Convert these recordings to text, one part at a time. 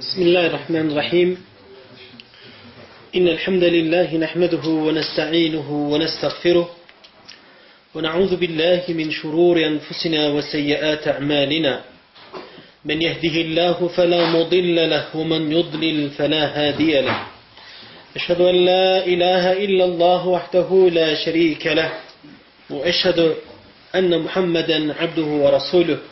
بسم الله الرحمن الرحيم. إن الحمد لله نحمده ونستعينه ونستغفره ونعوذ بالله من شرور أنفسنا وسيئات أعمالنا. من يهده الله فلا مضل له ومن يضلل فلا هادي له. أشهد أن لا إله إلا الله وحده لا شريك له وأشهد أن محمدا عبده ورسوله.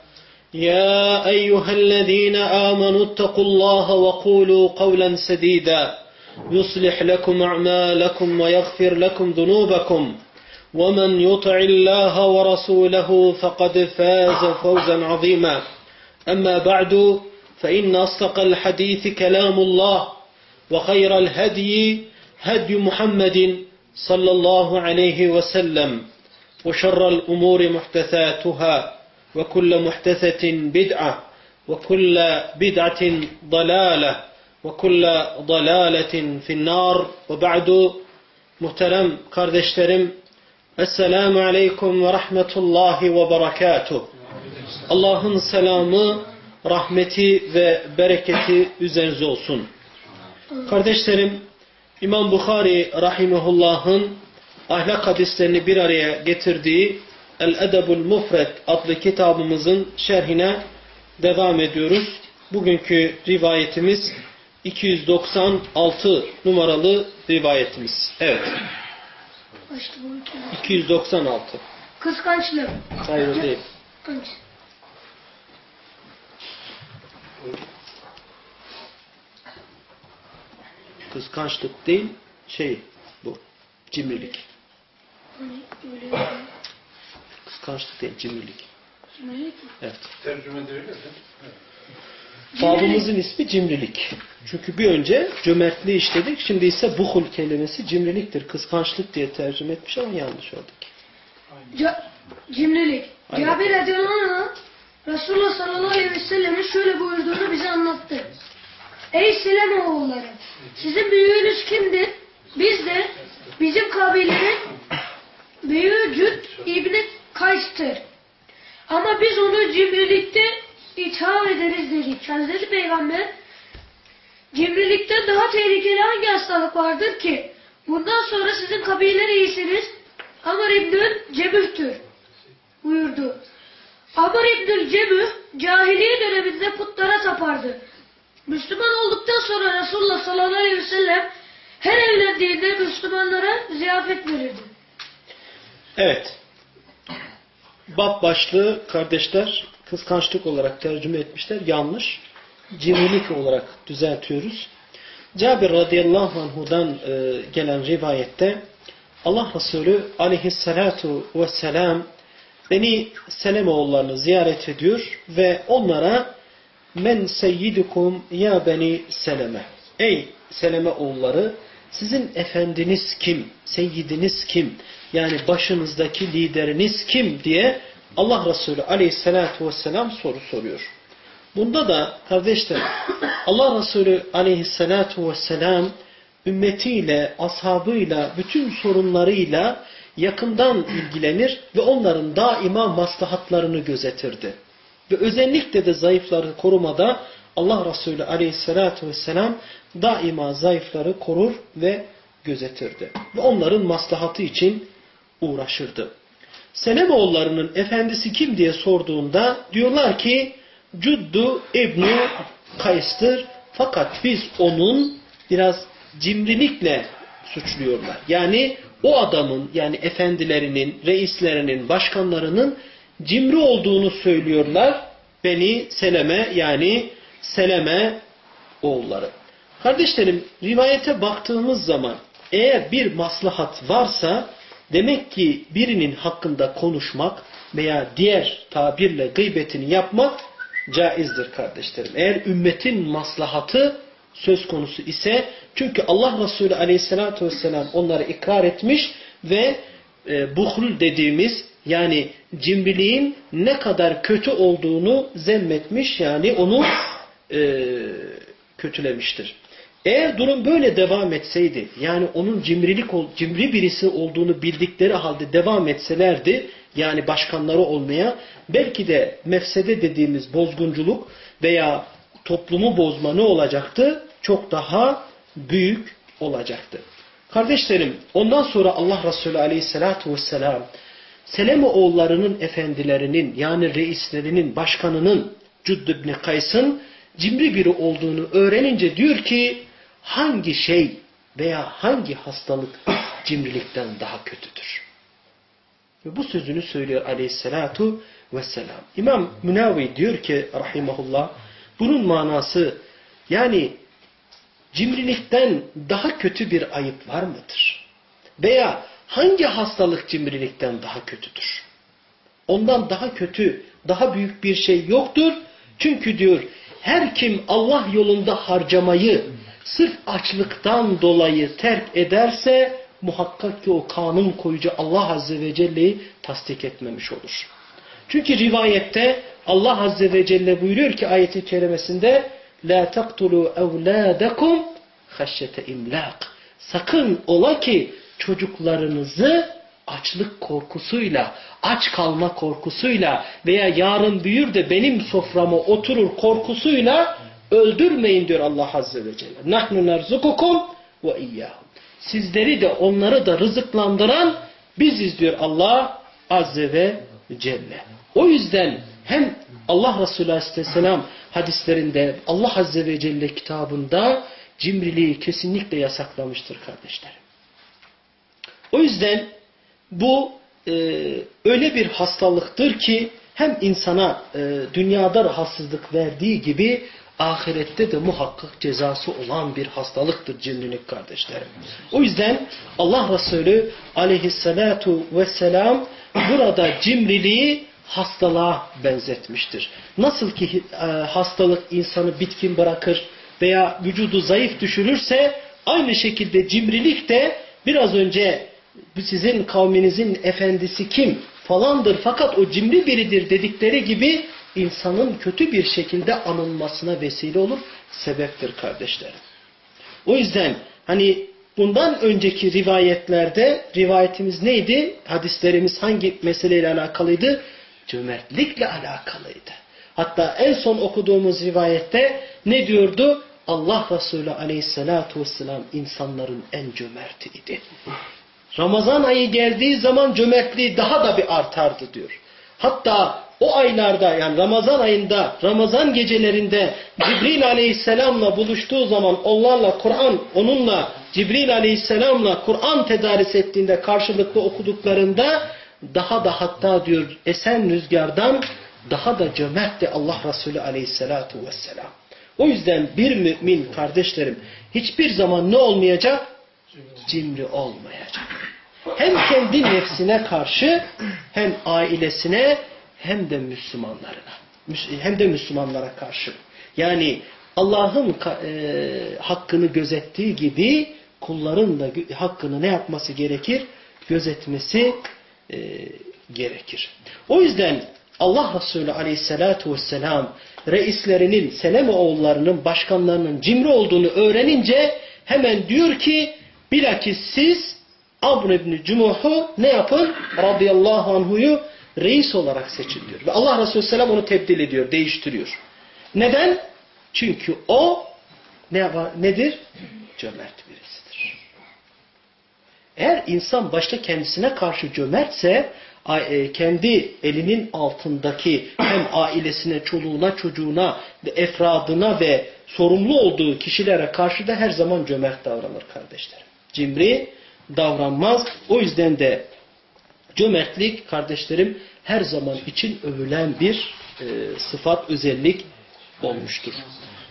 يا أيها الذين آمنوا اتقوا الله وقولوا قولا سديدا. يصلح لكم أعمالكم ويغفر لكم ذنوبكم. ومن يطع الله ورسوله فقد فاز فوزا عظيما. أما بعد فإن أصدق الحديث كلام الله وخير الهدي هدي محمد صلى الله عليه وسلم وشر الأمور محدثاتها. وكل محدثة بدعة وكل بدعة ضلالة وكل ضلالة في النار وبعد muhterem kardeşlerim Esselamu Aleyküm ve Rahmetullahi ve Berekatuh Allah'ın selamı, rahmeti ve bereketi üzerinize olsun. Kardeşlerim, İmam Bukhari Rahimullah'ın ahlak hadislerini bir araya getirdiği El-Edebul Mufred adlı kitabımızın şerhine devam ediyoruz. Bugünkü rivayetimiz 296 numaralı rivayetimiz. Evet. 296. Kıskançlık. Hayır o değil. Kıskanç. Kıskançlık değil, şey bu. Cimrilik. Kıskançlık değil, cimrilik. cimrilik? Evet. Tercüme edebilir mi? Babımızın ismi cimrilik. Çünkü bir önce cömertliği işledik. Şimdi ise buhul kelimesi cimriliktir. Kıskançlık diye tercüme etmiş ama yanlış. Ca- cimrilik. Cabir anh Resulullah sallallahu aleyhi ve sellem'in şöyle buyurduğunu bize anlattı. Ey Seleme oğulları! Sizin büyüğünüz kimdir? Biz de bizim kabilenin büyüğü Cüd İbni Kays'tır. Ama biz onu cimrilikte itham ederiz dedik. Hazreti Peygamber cimrilikten daha tehlikeli hangi hastalık vardır ki? Bundan sonra sizin kabileler iyisiniz. Amr İbnül Cemüh'tür buyurdu. Amr İbnül Cemüh cahiliye döneminde putlara tapardı. Müslüman olduktan sonra Resulullah sallallahu aleyhi ve sellem her evlendiğinde Müslümanlara ziyafet verirdi. Evet. Bab başlığı kardeşler kıskançlık olarak tercüme etmişler. Yanlış. Cimrilik olarak düzeltiyoruz. Cabir radıyallahu anhudan e, gelen rivayette Allah Resulü aleyhissalatu vesselam Beni Selemoğullarını ziyaret ediyor ve onlara men seyyidukum ya beni Seleme. Ey Seleme oğulları sizin efendiniz kim? Seyyidiniz kim? Yani başınızdaki lideriniz kim diye Allah Resulü aleyhissalatu vesselam soru soruyor. Bunda da kardeşler Allah Resulü aleyhissalatu vesselam ümmetiyle, ashabıyla, bütün sorunlarıyla yakından ilgilenir ve onların daima maslahatlarını gözetirdi. Ve özellikle de zayıfları korumada Allah Resulü aleyhissalatu vesselam daima zayıfları korur ve gözetirdi. Ve onların maslahatı için uğraşırdı. Selemoğullarının efendisi kim diye sorduğunda diyorlar ki Cuddu İbni Kays'tır. Fakat biz onun biraz cimrilikle suçluyorlar. Yani o adamın yani efendilerinin, reislerinin, başkanlarının cimri olduğunu söylüyorlar. Beni Seleme yani Seleme oğulları. Kardeşlerim rivayete baktığımız zaman eğer bir maslahat varsa demek ki birinin hakkında konuşmak veya diğer tabirle gıybetini yapmak caizdir kardeşlerim. Eğer ümmetin maslahatı söz konusu ise çünkü Allah Resulü aleyhissalatü vesselam onları ikrar etmiş ve e, dediğimiz yani cimriliğin ne kadar kötü olduğunu zemmetmiş yani onu e, kötülemiştir. Eğer durum böyle devam etseydi yani onun cimrilik cimri birisi olduğunu bildikleri halde devam etselerdi yani başkanları olmaya belki de mefsede dediğimiz bozgunculuk veya toplumu bozma ne olacaktı? Çok daha büyük olacaktı. Kardeşlerim ondan sonra Allah Resulü aleyhissalatu vesselam Seleme oğullarının efendilerinin yani reislerinin başkanının Cüdd ibn Kays'ın cimri biri olduğunu öğrenince diyor ki hangi şey veya hangi hastalık cimrilikten daha kötüdür? Ve bu sözünü söylüyor aleyhissalatu vesselam. İmam Münavi diyor ki rahimahullah bunun manası yani cimrilikten daha kötü bir ayıp var mıdır? Veya hangi hastalık cimrilikten daha kötüdür? Ondan daha kötü, daha büyük bir şey yoktur. Çünkü diyor her kim Allah yolunda harcamayı sırf açlıktan dolayı terk ederse muhakkak ki o kanun koyucu Allah Azze ve Celle'yi tasdik etmemiş olur. Çünkü rivayette Allah Azze ve Celle buyuruyor ki ayeti kerimesinde La taktulu evlâdekum haşyete imlak. Sakın ola ki çocuklarınızı açlık korkusuyla, aç kalma korkusuyla veya yarın büyür de benim soframa oturur korkusuyla öldürmeyin diyor Allah Azze ve Celle. Nahnu nerzukukum ve iyyahum. Sizleri de onları da rızıklandıran biziz diyor Allah Azze ve Celle. O yüzden hem Allah Resulü Aleyhisselam hadislerinde Allah Azze ve Celle kitabında cimriliği kesinlikle yasaklamıştır kardeşlerim. O yüzden bu e, öyle bir hastalıktır ki hem insana e, dünyada rahatsızlık verdiği gibi ahirette de muhakkak cezası olan bir hastalıktır cimrilik kardeşlerim. O yüzden Allah Resulü aleyhissalatu vesselam burada cimriliği hastalığa benzetmiştir. Nasıl ki e, hastalık insanı bitkin bırakır veya vücudu zayıf düşürürse aynı şekilde cimrilik de biraz önce sizin kavminizin efendisi kim falandır fakat o cimri biridir dedikleri gibi insanın kötü bir şekilde anılmasına vesile olur, sebeptir kardeşlerim. O yüzden hani bundan önceki rivayetlerde rivayetimiz neydi? Hadislerimiz hangi meseleyle alakalıydı? Cömertlikle alakalıydı. Hatta en son okuduğumuz rivayette ne diyordu? Allah Resulü aleyhissalatu vesselam insanların en cömertiydi. Ramazan ayı geldiği zaman cömertliği daha da bir artardı diyor. Hatta o aylarda yani Ramazan ayında, Ramazan gecelerinde Cibril aleyhisselamla buluştuğu zaman onlarla Kur'an, onunla Cibril aleyhisselamla Kur'an tedaris ettiğinde karşılıklı okuduklarında daha da hatta diyor esen rüzgardan daha da cömertti Allah Resulü aleyhissalatu vesselam. O yüzden bir mümin kardeşlerim hiçbir zaman ne olmayacak? Cimri olmayacak. Hem kendi nefsine karşı hem ailesine hem de Müslümanlarına. Hem de Müslümanlara karşı. Yani Allah'ın e, hakkını gözettiği gibi kulların da hakkını ne yapması gerekir? Gözetmesi e, gerekir. O yüzden Allah Resulü aleyhissalatu vesselam reislerinin, Seleme oğullarının, başkanlarının cimri olduğunu öğrenince hemen diyor ki bilakis siz Amr ibn Cumuh'u ne yapın? Radıyallahu anhu'yu reis olarak seçin diyor. Ve Allah Resulü Selam onu tebdil ediyor, değiştiriyor. Neden? Çünkü o ne nedir? Cömert birisidir. Eğer insan başta kendisine karşı cömertse e, kendi elinin altındaki hem ailesine, çoluğuna, çocuğuna, efradına ve sorumlu olduğu kişilere karşı da her zaman cömert davranır kardeşlerim. Cimri davranmaz. O yüzden de cömertlik kardeşlerim her zaman için övülen bir e, sıfat, özellik olmuştur.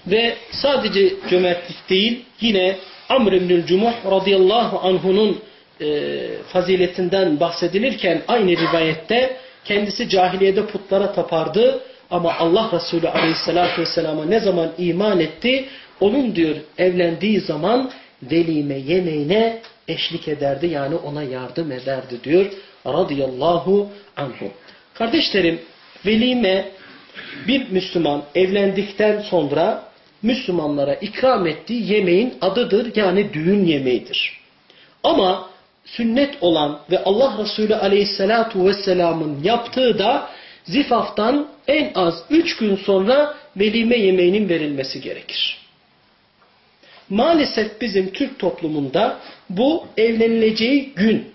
Ve sadece cömertlik değil yine Amr ibn-i Cumuh radıyallahu anhunun e, faziletinden bahsedilirken aynı rivayette kendisi cahiliyede putlara tapardı. Ama Allah Resulü aleyhissalatü vesselama ne zaman iman etti? Onun diyor evlendiği zaman velime yemeğine eşlik ederdi. Yani ona yardım ederdi diyor. Radıyallahu anhu. Kardeşlerim velime bir Müslüman evlendikten sonra Müslümanlara ikram ettiği yemeğin adıdır. Yani düğün yemeğidir. Ama sünnet olan ve Allah Resulü aleyhissalatu vesselamın yaptığı da zifaftan en az üç gün sonra velime yemeğinin verilmesi gerekir. Maalesef bizim Türk toplumunda bu evlenileceği gün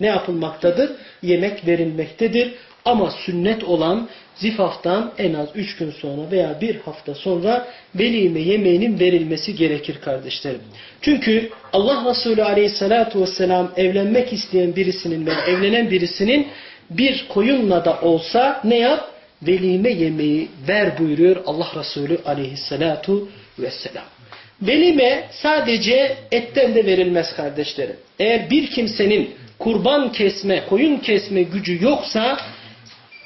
ne yapılmaktadır? Yemek verilmektedir. Ama sünnet olan zifaftan en az üç gün sonra veya bir hafta sonra velime yemeğinin verilmesi gerekir kardeşlerim. Çünkü Allah Resulü aleyhissalatu vesselam evlenmek isteyen birisinin veya evlenen birisinin bir koyunla da olsa ne yap? Velime yemeği ver buyuruyor Allah Resulü aleyhissalatu vesselam. Velime sadece etten de verilmez kardeşlerim. Eğer bir kimsenin kurban kesme, koyun kesme gücü yoksa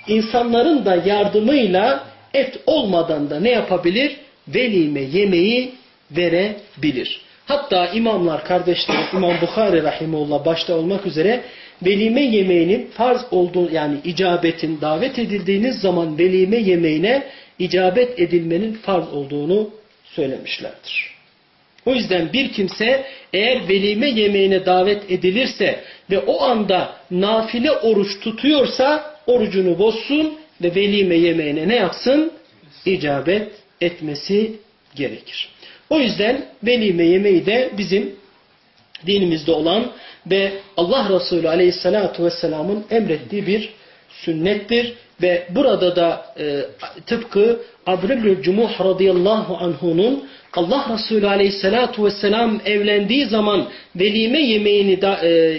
insanların da yardımıyla et olmadan da ne yapabilir? Velime yemeği verebilir. Hatta imamlar kardeşlerim İmam Bukhari Rahimullah başta olmak üzere velime yemeğinin farz olduğu yani icabetin davet edildiğiniz zaman velime yemeğine icabet edilmenin farz olduğunu söylemişlerdir. O yüzden bir kimse eğer velime yemeğine davet edilirse ve o anda nafile oruç tutuyorsa orucunu bozsun ve velime yemeğine ne yapsın? İcabet etmesi gerekir. O yüzden velime yemeği de bizim dinimizde olan ve Allah Resulü Aleyhisselatü Vesselam'ın emrettiği bir sünnettir. Ve burada da e, tıpkı Abdülhamid Cumuh radıyallahu anh'unun Allah Resulü aleyhissalatu vesselam evlendiği zaman velime yemeğini da, e,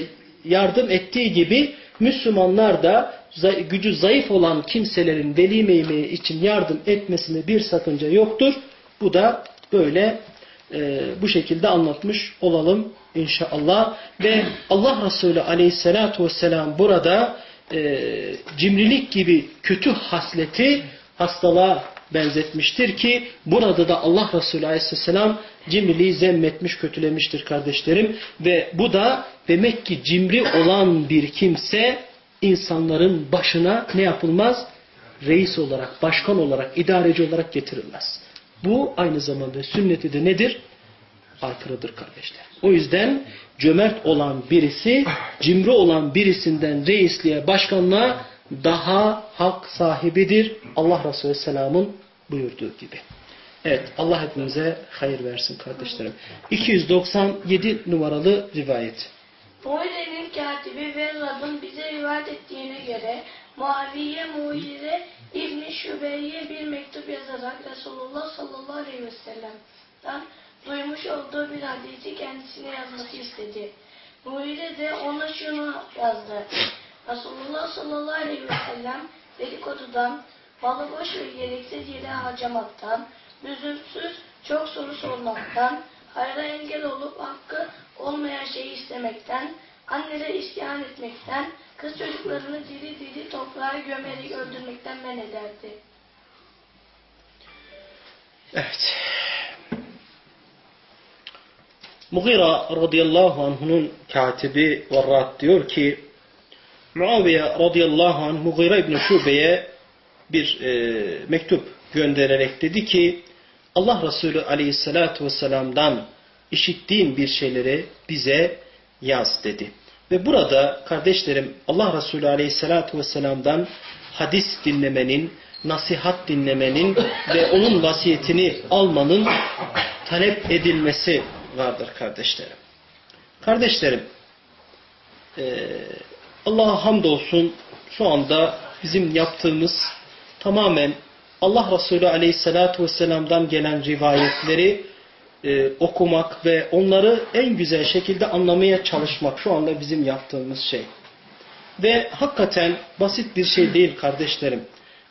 yardım ettiği gibi Müslümanlar da gücü zayıf olan kimselerin velime yemeği için yardım etmesine bir sakınca yoktur. Bu da böyle e, bu şekilde anlatmış olalım inşallah. Ve Allah Resulü aleyhissalatu vesselam burada e, cimrilik gibi kötü hasleti hastalığa benzetmiştir ki burada da Allah Resulü Aleyhisselam cimriliği zemmetmiş, kötülemiştir kardeşlerim. Ve bu da demek ki cimri olan bir kimse insanların başına ne yapılmaz? Reis olarak, başkan olarak, idareci olarak getirilmez. Bu aynı zamanda sünneti de nedir? Aykırıdır kardeşler. O yüzden cömert olan birisi, cimri olan birisinden reisliğe, başkanlığa daha hak sahibidir. Allah Resulü Selam'ın buyurduğu gibi. Evet Allah hepimize hayır versin kardeşlerim. 297 numaralı rivayet. Muize'nin katibi Vellad'ın bize rivayet ettiğine göre Muaviye Muize İbni Şübeyye bir mektup yazarak Resulullah sallallahu aleyhi ve sellem'den duymuş olduğu bir hadisi kendisine yazması istedi. Muize de ona şunu yazdı. Resulullah sallallahu aleyhi ve sellem dedikodudan, malı boş ve gereksiz yere harcamaktan, lüzumsuz çok soru sormaktan, hayra engel olup hakkı olmayan şeyi istemekten, annelere isyan etmekten, kız çocuklarını diri diri toprağa gömerek öldürmekten men ederdi. Evet. Mughira radıyallahu anh'unun katibi Varrat diyor ki Muaviye radıyallahu anh Mughira İbni Şube'ye bir e, mektup göndererek dedi ki Allah Resulü aleyhissalatu vesselam'dan işittiğin bir şeyleri bize yaz dedi. Ve burada kardeşlerim Allah Resulü aleyhissalatu vesselam'dan hadis dinlemenin, nasihat dinlemenin ve onun vasiyetini almanın talep edilmesi vardır kardeşlerim. Kardeşlerim, e, Allah'a hamdolsun şu anda bizim yaptığımız tamamen Allah Resulü Aleyhisselatü Vesselam'dan gelen rivayetleri e, okumak ve onları en güzel şekilde anlamaya çalışmak şu anda bizim yaptığımız şey. Ve hakikaten basit bir şey değil kardeşlerim.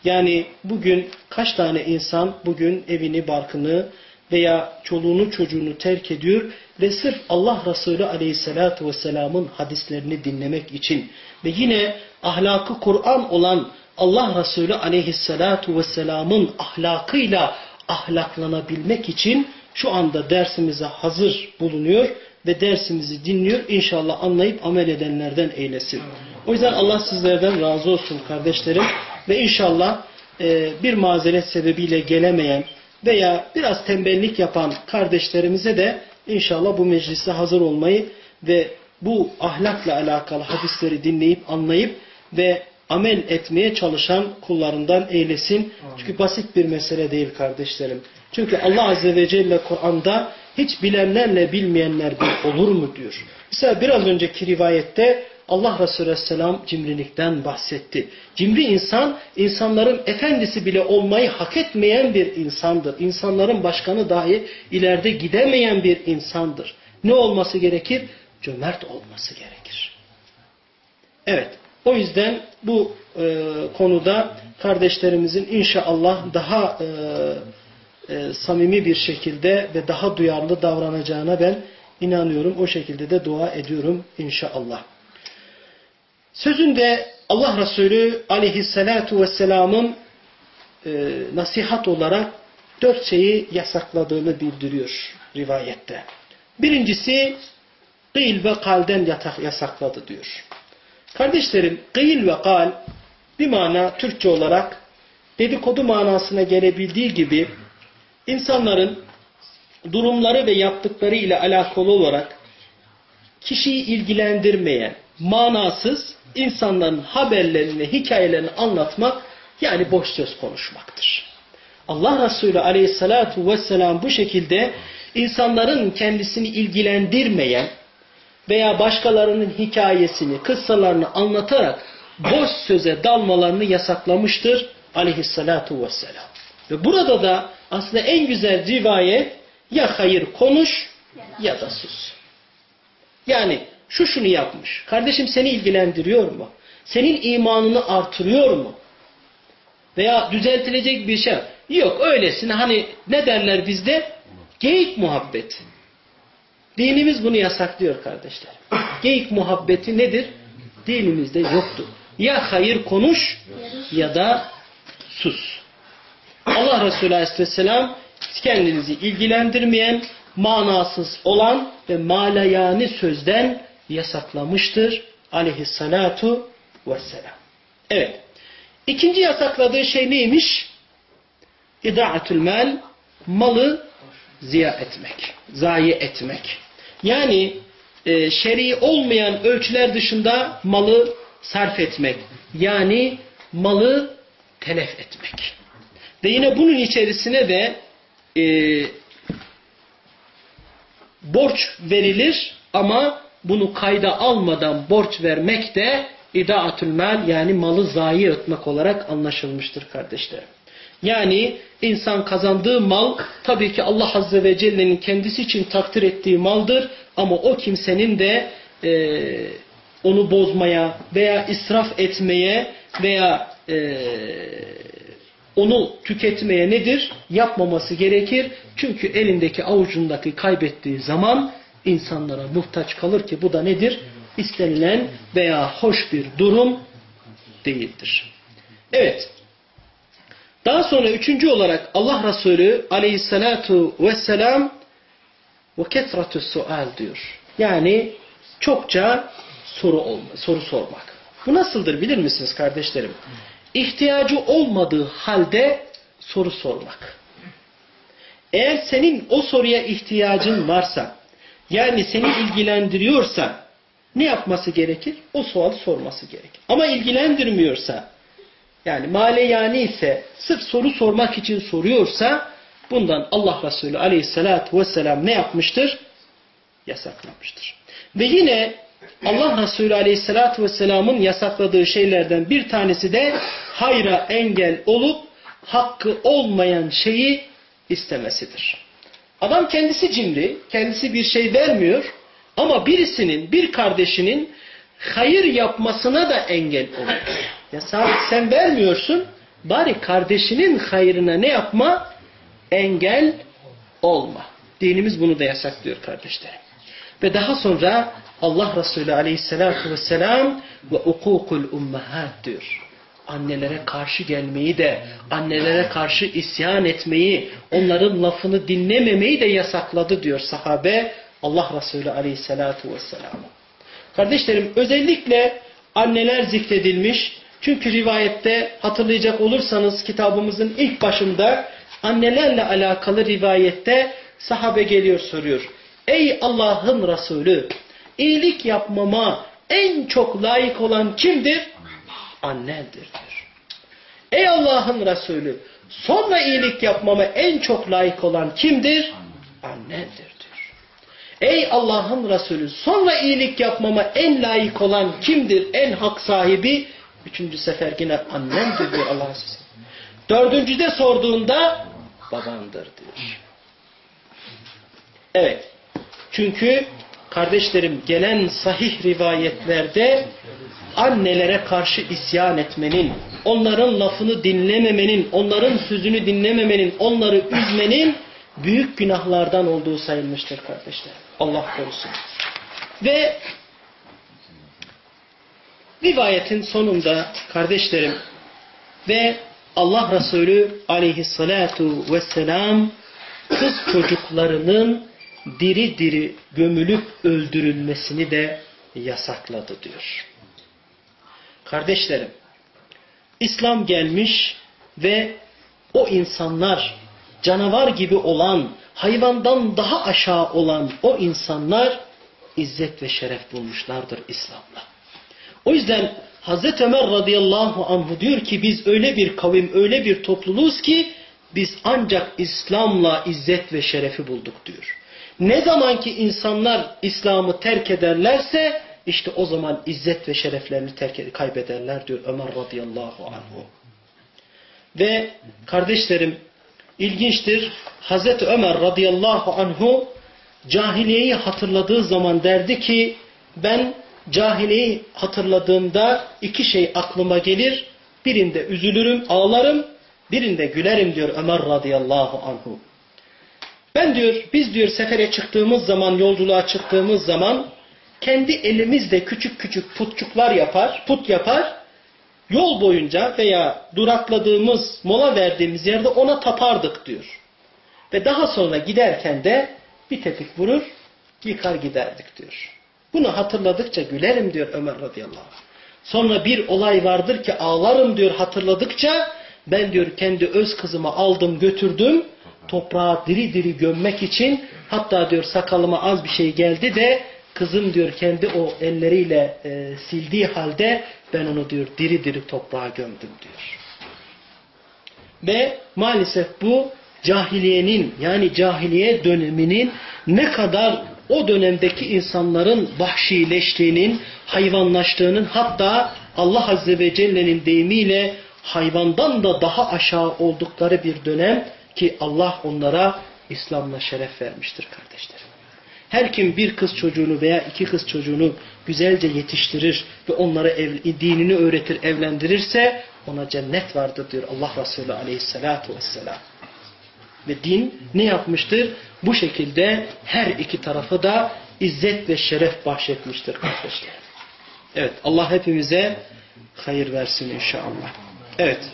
Yani bugün kaç tane insan bugün evini, barkını veya çoluğunu çocuğunu terk ediyor ve sırf Allah Resulü Aleyhisselatü Vesselam'ın hadislerini dinlemek için ve yine ahlakı Kur'an olan Allah Resulü aleyhissalatu vesselamın ahlakıyla ahlaklanabilmek için şu anda dersimize hazır bulunuyor ve dersimizi dinliyor. İnşallah anlayıp amel edenlerden eylesin. O yüzden Allah sizlerden razı olsun kardeşlerim. Ve inşallah e, bir mazeret sebebiyle gelemeyen veya biraz tembellik yapan kardeşlerimize de inşallah bu mecliste hazır olmayı ve bu ahlakla alakalı hadisleri dinleyip anlayıp ve amel etmeye çalışan kullarından eylesin. Çünkü basit bir mesele değil kardeşlerim. Çünkü Allah Azze ve Celle Kur'an'da hiç bilenlerle bilmeyenler bir olur mu diyor. Mesela biraz önceki rivayette Allah Resulü Aleyhisselam cimrilikten bahsetti. Cimri insan, insanların efendisi bile olmayı hak etmeyen bir insandır. İnsanların başkanı dahi ileride gidemeyen bir insandır. Ne olması gerekir? Cömert olması gerekir. Evet, o yüzden bu e, konuda kardeşlerimizin inşallah daha e, e, samimi bir şekilde ve daha duyarlı davranacağına ben inanıyorum. O şekilde de dua ediyorum inşallah. Sözünde Allah Resulü aleyhissalatu vesselamın e, nasihat olarak dört şeyi yasakladığını bildiriyor rivayette. Birincisi gıyl ve kalden yasakladı diyor. Kardeşlerim gıyl ve kal bir mana Türkçe olarak dedikodu manasına gelebildiği gibi insanların durumları ve yaptıkları ile alakalı olarak kişiyi ilgilendirmeyen, manasız insanların haberlerini, hikayelerini anlatmak yani boş söz konuşmaktır. Allah Resulü aleyhissalatu vesselam bu şekilde insanların kendisini ilgilendirmeyen veya başkalarının hikayesini, kıssalarını anlatarak boş söze dalmalarını yasaklamıştır aleyhissalatu vesselam. Ve burada da aslında en güzel rivayet ya hayır konuş ya da sus. Yani şu şunu yapmış. Kardeşim seni ilgilendiriyor mu? Senin imanını artırıyor mu? Veya düzeltilecek bir şey. Yok öylesine hani ne derler bizde? Geyik muhabbeti. Dinimiz bunu yasaklıyor kardeşler. Geyik muhabbeti nedir? Dinimizde yoktur. Ya hayır konuş ya da sus. Allah Resulü Aleyhisselam kendinizi ilgilendirmeyen, manasız olan ve malayani sözden yasaklamıştır. Aleyhissalatu vesselam. Evet. İkinci yasakladığı şey neymiş? İda'atül mal, malı ziya etmek, zayi etmek. Yani e, şer'i olmayan ölçüler dışında malı sarf etmek. Yani malı telef etmek. Ve yine bunun içerisine de e, borç verilir ama bunu kayda almadan borç vermek de idaatül mal yani malı zayi etmek olarak anlaşılmıştır kardeşlerim. Yani insan kazandığı mal tabii ki Allah Azze ve Celle'nin kendisi için takdir ettiği maldır ama o kimsenin de e, onu bozmaya veya israf etmeye veya e, onu tüketmeye nedir? Yapmaması gerekir. Çünkü elindeki avucundaki kaybettiği zaman insanlara muhtaç kalır ki bu da nedir? İstenilen veya hoş bir durum değildir. Evet. Daha sonra üçüncü olarak Allah Resulü aleyhissalatu vesselam ve ketratü sual diyor. Yani çokça soru olma, soru sormak. Bu nasıldır bilir misiniz kardeşlerim? İhtiyacı olmadığı halde soru sormak. Eğer senin o soruya ihtiyacın varsa, yani seni ilgilendiriyorsa ne yapması gerekir? O sualı sorması gerekir. Ama ilgilendirmiyorsa, yani male yani ise sırf soru sormak için soruyorsa bundan Allah Resulü aleyhissalatu vesselam ne yapmıştır? Yasaklamıştır. Ve yine Allah Resulü aleyhissalatu vesselamın yasakladığı şeylerden bir tanesi de hayra engel olup hakkı olmayan şeyi istemesidir. Adam kendisi cimri, kendisi bir şey vermiyor ama birisinin, bir kardeşinin hayır yapmasına da engel oluyor. Ya sen, vermiyorsun, bari kardeşinin hayrına ne yapma? Engel olma. Dinimiz bunu da yasaklıyor kardeşlerim. Ve daha sonra Allah Resulü aleyhissalatu vesselam ve ukukul ummahat diyor. annelere karşı gelmeyi de, annelere karşı isyan etmeyi, onların lafını dinlememeyi de yasakladı diyor sahabe Allah Resulü aleyhissalatu vesselam. Kardeşlerim özellikle anneler zikredilmiş. Çünkü rivayette hatırlayacak olursanız kitabımızın ilk başında annelerle alakalı rivayette sahabe geliyor soruyor. Ey Allah'ın Resulü iyilik yapmama en çok layık olan kimdir? Annendir diyor. Ey Allah'ın Resulü sonra iyilik yapmama en çok layık olan kimdir? Annendir diyor. Ey Allah'ın Resulü sonra iyilik yapmama en layık olan kimdir? En hak sahibi? Üçüncü sefer yine annemdir diyor Allah'ın sözü. Dördüncüde sorduğunda babandır diyor. Evet. Çünkü kardeşlerim gelen sahih rivayetlerde annelere karşı isyan etmenin, onların lafını dinlememenin, onların sözünü dinlememenin, onları üzmenin büyük günahlardan olduğu sayılmıştır kardeşler. Allah korusun. Ve rivayetin sonunda kardeşlerim ve Allah Resulü aleyhissalatu vesselam kız çocuklarının diri diri gömülüp öldürülmesini de yasakladı diyor. Kardeşlerim, İslam gelmiş ve o insanlar canavar gibi olan, hayvandan daha aşağı olan o insanlar izzet ve şeref bulmuşlardır İslam'da. O yüzden Hazreti Ömer radıyallahu anhu diyor ki biz öyle bir kavim, öyle bir topluluğuz ki biz ancak İslam'la izzet ve şerefi bulduk diyor. Ne zaman ki insanlar İslam'ı terk ederlerse işte o zaman izzet ve şereflerini terk kaybederler diyor Ömer radıyallahu anhu. Ve kardeşlerim ilginçtir. Hazreti Ömer radıyallahu anhu cahiliyeyi hatırladığı zaman derdi ki ben cahiliyeyi hatırladığımda iki şey aklıma gelir. Birinde üzülürüm, ağlarım. Birinde gülerim diyor Ömer radıyallahu anhu. Ben diyor biz diyor sefere çıktığımız zaman yolculuğa çıktığımız zaman kendi elimizle küçük küçük putçuklar yapar, put yapar. Yol boyunca veya durakladığımız, mola verdiğimiz yerde ona tapardık diyor. Ve daha sonra giderken de bir tepik vurur, yıkar giderdik diyor. Bunu hatırladıkça gülerim diyor Ömer radıyallahu anh. Sonra bir olay vardır ki ağlarım diyor hatırladıkça ben diyor kendi öz kızımı aldım götürdüm toprağa diri diri gömmek için hatta diyor sakalıma az bir şey geldi de kızım diyor kendi o elleriyle e, sildiği halde ben onu diyor diri diri toprağa gömdüm diyor. Ve maalesef bu cahiliyenin yani cahiliye döneminin ne kadar o dönemdeki insanların vahşileştiğinin, hayvanlaştığının hatta Allah Azze ve Celle'nin deyimiyle hayvandan da daha aşağı oldukları bir dönem ki Allah onlara İslam'la şeref vermiştir kardeşlerim. Her kim bir kız çocuğunu veya iki kız çocuğunu güzelce yetiştirir ve onlara ev, dinini öğretir, evlendirirse ona cennet vardır diyor Allah Resulü aleyhissalatu vesselam. Ve din ne yapmıştır? Bu şekilde her iki tarafı da izzet ve şeref bahşetmiştir kardeşlerim. Evet Allah hepimize hayır versin inşallah. Evet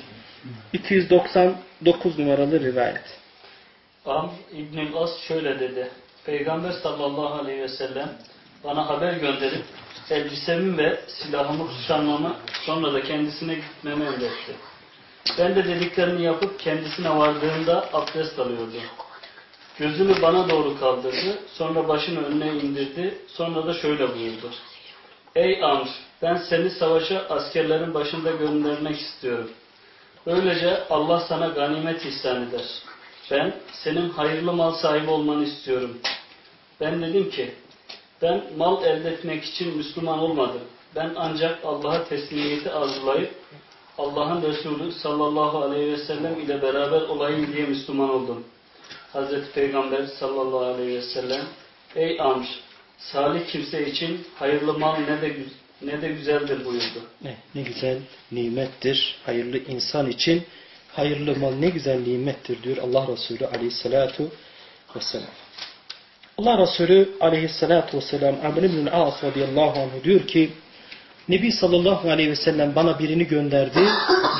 299 numaralı rivayet. Am İbnül As şöyle dedi. Peygamber sallallahu aleyhi ve sellem bana haber gönderip elbisemi ve silahımı kuşanmamı sonra da kendisine gitmemi emretti. Ben de dediklerini yapıp kendisine vardığımda abdest alıyordu. Gözünü bana doğru kaldırdı, sonra başını önüne indirdi, sonra da şöyle buyurdu. Ey Amr, ben seni savaşa askerlerin başında göndermek istiyorum. Böylece Allah sana ganimet ihsan eder. Ben senin hayırlı mal sahibi olmanı istiyorum. Ben dedim ki, ben mal elde etmek için Müslüman olmadım. Ben ancak Allah'a teslimiyeti arzulayıp Allah'ın Resulü sallallahu aleyhi ve sellem ile beraber olayım diye Müslüman oldum. Hazreti Peygamber sallallahu aleyhi ve sellem Ey Amr, salih kimse için hayırlı mal ne de, ne de güzeldir buyurdu. Ne, ne güzel nimettir. Hayırlı insan için hayırlı mal ne güzel nimettir diyor Allah Resulü aleyhissalatu vesselam. Allah Resulü aleyhissalatu vesselam Amr ibn-i As radıyallahu anh diyor ki Nebi sallallahu aleyhi ve sellem bana birini gönderdi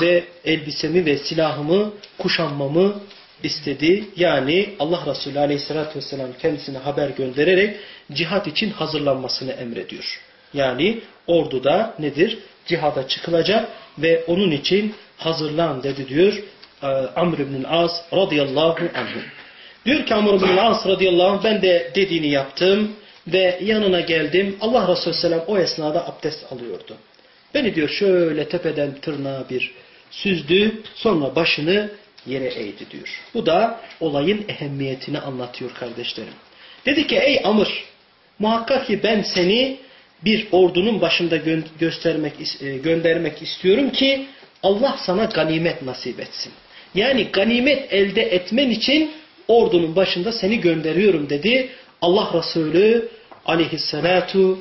ve elbisemi ve silahımı kuşanmamı istedi. Yani Allah Resulü aleyhissalatü vesselam kendisine haber göndererek cihat için hazırlanmasını emrediyor. Yani orduda nedir? Cihada çıkılacak ve onun için hazırlan dedi diyor e, Amr ibn As radıyallahu anh. Diyor ki Amr ibn As radıyallahu anh ben de dediğini yaptım ve yanına geldim. Allah Resulü selam o esnada abdest alıyordu. Beni diyor şöyle tepeden tırnağa bir süzdü sonra başını yere eğdi diyor. Bu da olayın ehemmiyetini anlatıyor kardeşlerim. Dedi ki ey Amr muhakkak ki ben seni bir ordunun başında gö göstermek e, göndermek istiyorum ki Allah sana ganimet nasip etsin. Yani ganimet elde etmen için ordunun başında seni gönderiyorum dedi Allah Resulü aleyhissalatu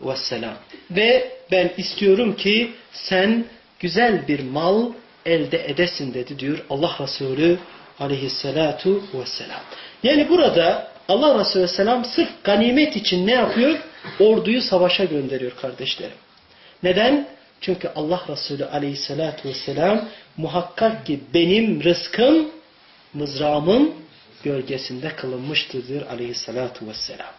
vesselam. Ve ben istiyorum ki sen güzel bir mal elde edesin dedi diyor Allah Resulü aleyhissalatu vesselam. Yani burada Allah Resulü vesselam sırf ganimet için ne yapıyor? Orduyu savaşa gönderiyor kardeşlerim. Neden? Çünkü Allah Resulü aleyhissalatu vesselam muhakkak ki benim rızkım mızrağımın gölgesinde kılınmıştır diyor aleyhissalatu vesselam.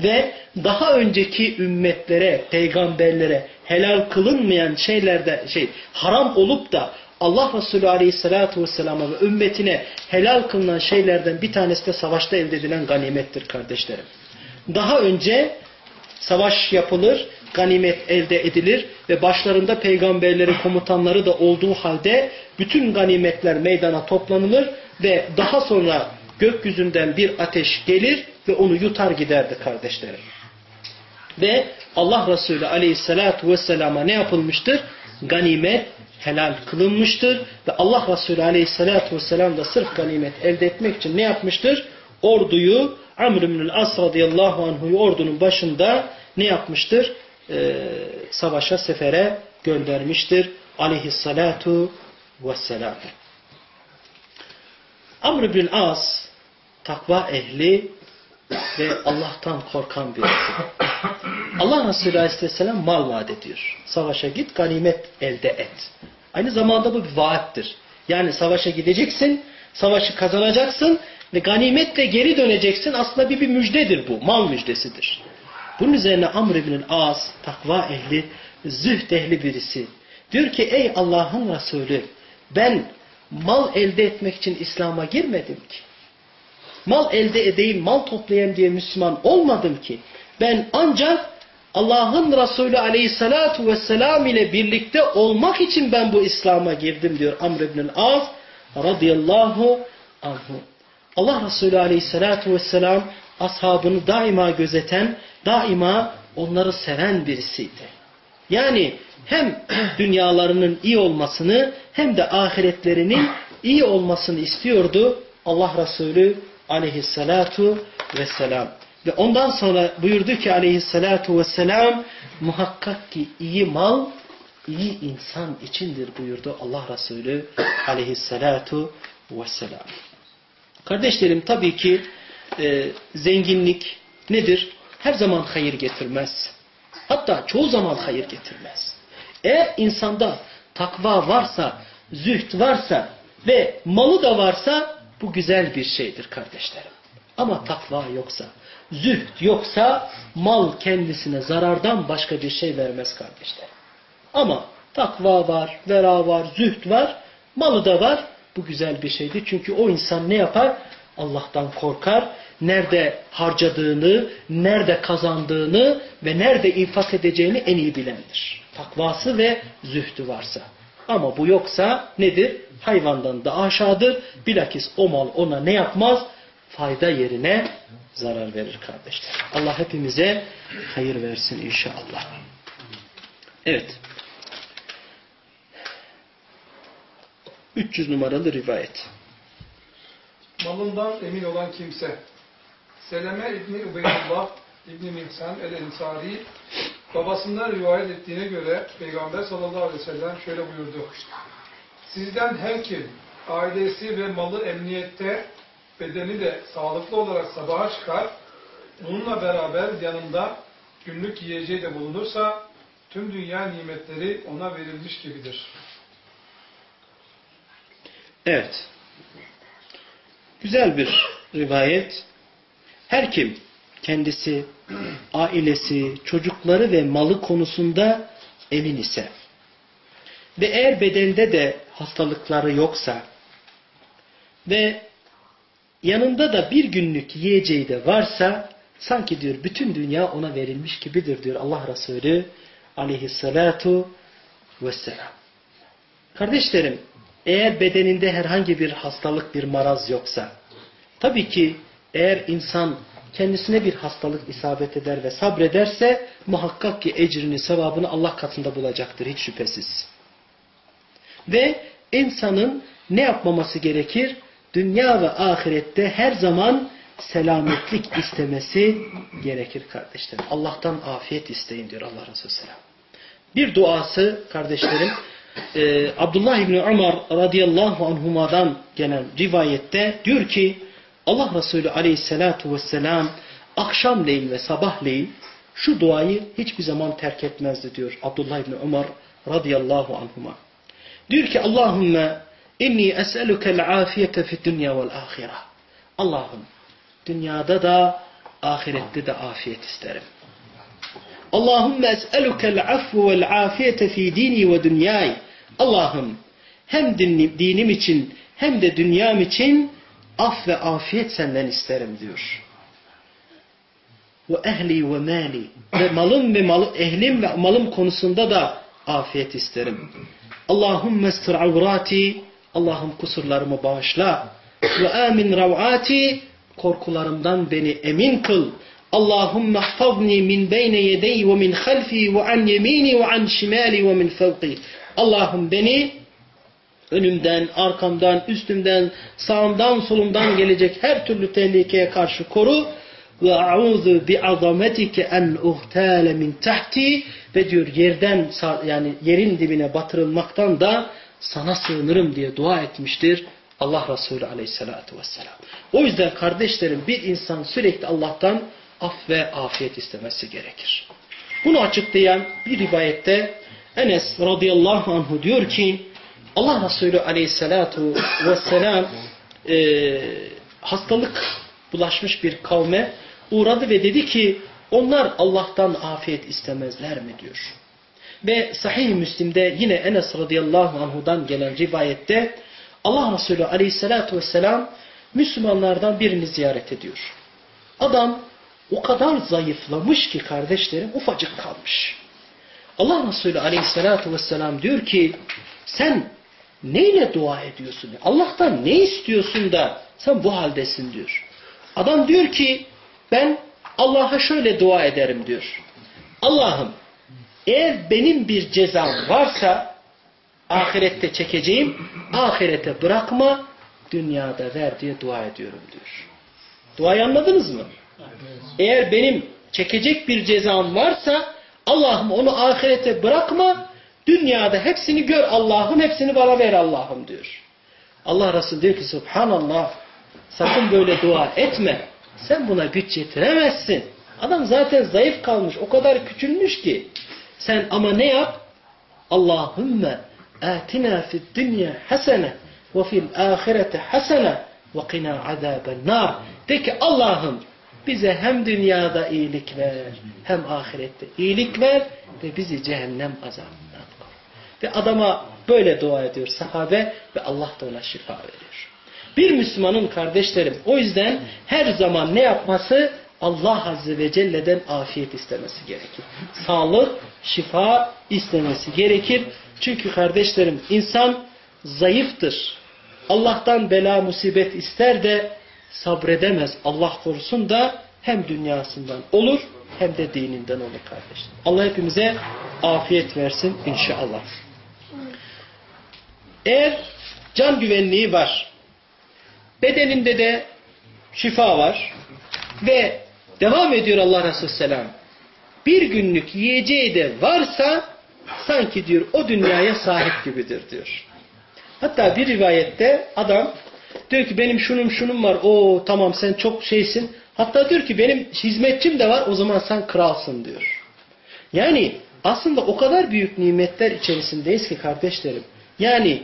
Ve daha önceki ümmetlere, peygamberlere helal kılınmayan şeylerde şey haram olup da Allah Resulü Aleyhisselatü Vesselam'a ve ümmetine helal kılınan şeylerden bir tanesi de savaşta elde edilen ganimettir kardeşlerim. Daha önce savaş yapılır, ganimet elde edilir ve başlarında peygamberlerin komutanları da olduğu halde bütün ganimetler meydana toplanılır ve daha sonra gökyüzünden bir ateş gelir ve onu yutar giderdi kardeşlerim. Ve Allah Resulü aleyhissalatu vesselama ne yapılmıştır? Ganimet helal kılınmıştır. Ve Allah Resulü aleyhissalatu vesselam da sırf ganimet elde etmek için ne yapmıştır? Orduyu Amr ibn As radıyallahu anhu'yu ordunun başında ne yapmıştır? Ee, savaşa, sefere göndermiştir. Aleyhissalatu vesselam. Amr ibn As takva ehli ve Allah'tan korkan birisi. Allah Resulü Aleyhisselam mal vaat ediyor. Savaşa git, ganimet elde et. Aynı zamanda bu bir vaattir. Yani savaşa gideceksin, savaşı kazanacaksın ve ganimetle geri döneceksin. Aslında bir, bir müjdedir bu, mal müjdesidir. Bunun üzerine Amr ibn As, takva ehli, zühd ehli birisi. Diyor ki ey Allah'ın Resulü ben mal elde etmek için İslam'a girmedim ki. Mal elde edeyim, mal toplayayım diye Müslüman olmadım ki. Ben ancak Allah'ın Resulü aleyhissalatu vesselam ile birlikte olmak için ben bu İslam'a girdim diyor Amr ibn Az radıyallahu anhu. Allah Resulü aleyhissalatu vesselam ashabını daima gözeten, daima onları seven birisiydi. Yani hem dünyalarının iyi olmasını hem de ahiretlerinin iyi olmasını istiyordu Allah Resulü aleyhissalatu vesselam. Ve ondan sonra buyurdu ki aleyhissalatu vesselam muhakkak ki iyi mal iyi insan içindir buyurdu Allah Resulü aleyhissalatu vesselam. Kardeşlerim tabii ki e, zenginlik nedir? Her zaman hayır getirmez. Hatta çoğu zaman hayır getirmez. Eğer insanda takva varsa, zühd varsa ve malı da varsa bu güzel bir şeydir kardeşlerim. Ama takva yoksa, zühd yoksa mal kendisine zarardan başka bir şey vermez kardeşlerim. Ama takva var, vera var, zühd var, malı da var. Bu güzel bir şeydir. Çünkü o insan ne yapar? Allah'tan korkar. Nerede harcadığını, nerede kazandığını ve nerede infak edeceğini en iyi bilendir. Takvası ve zühdü varsa. Ama bu yoksa nedir? Hayvandan da aşağıdır. Bilakis o mal ona ne yapmaz? Fayda yerine zarar verir kardeşler. Allah hepimize hayır versin inşallah. Evet. 300 numaralı rivayet. Malından emin olan kimse. Seleme İbni Ubeydullah İbni Mihsan el-Ensari babasından rivayet ettiğine göre Peygamber sallallahu aleyhi ve sellem şöyle buyurdu. Sizden her kim ailesi ve malı emniyette bedeni de sağlıklı olarak sabaha çıkar, bununla beraber yanında günlük yiyeceği de bulunursa tüm dünya nimetleri ona verilmiş gibidir. Evet. Güzel bir rivayet. Her kim kendisi, ailesi, çocukları ve malı konusunda emin ise ve eğer bedende de hastalıkları yoksa ve yanında da bir günlük yiyeceği de varsa sanki diyor bütün dünya ona verilmiş gibidir diyor Allah Resulü aleyhissalatu vesselam. Kardeşlerim eğer bedeninde herhangi bir hastalık bir maraz yoksa tabii ki eğer insan kendisine bir hastalık isabet eder ve sabrederse muhakkak ki ecrini sevabını Allah katında bulacaktır hiç şüphesiz. Ve insanın ne yapmaması gerekir? Dünya ve ahirette her zaman selametlik istemesi gerekir kardeşlerim. Allah'tan afiyet isteyin diyor Allah Resulü Selam. Bir duası kardeşlerim e, Abdullah İbni Umar radıyallahu anhuma'dan gelen rivayette diyor ki Allah Resulü aleyhissalatu vesselam akşamleyin ve sabahleyin şu duayı hiçbir zaman terk etmezdi diyor Abdullah İbni Umar radıyallahu anhuma. Diyor ki Allahümme inni es'elukel afiyete fi dünya vel ahire. Allah'ım dünyada da ahirette de afiyet isterim. Allahümme es'elukel affu vel afiyete fi dini ve dünyayı. Allah'ım hem dinim için hem de dünyam için af ve afiyet senden isterim diyor. Ve ehli ve mali ve malım ve mal, ehlim ve malım konusunda da afiyet isterim. Allahümme estir avrati Allah'ım kusurlarımı bağışla. Ve amin ravati korkularımdan beni emin kıl. Allahümme hafavni min beyne yedeyi ve min halfi ve an yemini ve an şimali ve min fevki. Allah'ım beni önümden, arkamdan, üstümden, sağımdan, solumdan gelecek her türlü tehlikeye karşı koru. Ve a'udhu bi azametike en uhtale min tahti ve diyor yerden yani yerin dibine batırılmaktan da sana sığınırım diye dua etmiştir Allah Resulü aleyhissalatu vesselam. O yüzden kardeşlerim bir insan sürekli Allah'tan af ve afiyet istemesi gerekir. Bunu açıklayan bir rivayette Enes radıyallahu anhu diyor ki Allah Resulü aleyhissalatu vesselam e, hastalık bulaşmış bir kavme uğradı ve dedi ki onlar Allah'tan afiyet istemezler mi diyor. Ve Sahih Müslim'de yine Enes radıyallahu anhudan gelen rivayette Allah Resulü aleyhissalatu vesselam Müslümanlardan birini ziyaret ediyor. Adam o kadar zayıflamış ki kardeşlerim ufacık kalmış. Allah Resulü aleyhissalatu vesselam diyor ki sen neyle dua ediyorsun? Allah'tan ne istiyorsun da sen bu haldesin diyor. Adam diyor ki ben Allah'a şöyle dua ederim diyor. Allah'ım eğer benim bir cezam varsa ahirette çekeceğim, ahirete bırakma, dünyada ver diye dua ediyorum diyor. Duayı anladınız mı? Eğer benim çekecek bir cezam varsa Allah'ım onu ahirete bırakma, dünyada hepsini gör Allah'ım, hepsini bana ver Allah'ım diyor. Allah Resulü diyor ki Subhanallah, sakın böyle dua etme. Sen buna güç yetiremezsin. Adam zaten zayıf kalmış, o kadar küçülmüş ki. Sen ama ne yap? Allahümme atina fid dünya hasene ve fil ahirete hasene ve qina azaben nar. De ki Allah'ım bize hem dünyada iyilik ver hem ahirette iyilik ver ve bizi cehennem azabından koru. Ve adama böyle dua ediyor sahabe ve Allah da ona şifa veriyor. Bir Müslümanın kardeşlerim o yüzden her zaman ne yapması? Allah Azze ve Celle'den afiyet istemesi gerekir. Sağlık, şifa istemesi gerekir. Çünkü kardeşlerim insan zayıftır. Allah'tan bela musibet ister de sabredemez. Allah korusun da hem dünyasından olur hem de dininden olur kardeşler. Allah hepimize afiyet versin inşallah. Eğer can güvenliği var, bedeninde de şifa var ve devam ediyor Allah Resulü Selam. Bir günlük yiyeceği de varsa sanki diyor o dünyaya sahip gibidir diyor. Hatta bir rivayette adam diyor ki benim şunum şunum var. O tamam sen çok şeysin. Hatta diyor ki benim hizmetçim de var o zaman sen kralsın diyor. Yani aslında o kadar büyük nimetler içerisindeyiz ki kardeşlerim. Yani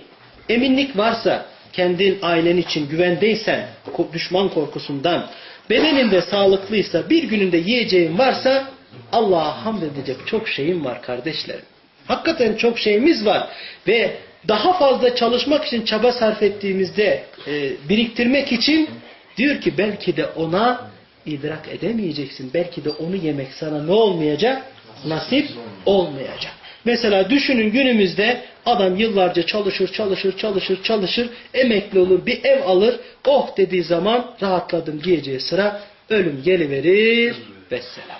eminlik varsa, kendin ailen için güvendeysen, düşman korkusundan, bedeninde sağlıklıysa, bir gününde yiyeceğin varsa Allah'a hamd edecek çok şeyim var kardeşlerim. Hakikaten çok şeyimiz var ve daha fazla çalışmak için çaba sarf ettiğimizde e, biriktirmek için diyor ki belki de ona idrak edemeyeceksin. Belki de onu yemek sana ne olmayacak? Nasip olmayacak. Mesela düşünün günümüzde adam yıllarca çalışır, çalışır, çalışır, çalışır, emekli olur, bir ev alır, oh dediği zaman rahatladım diyeceği sıra ölüm geliverir, vesselam.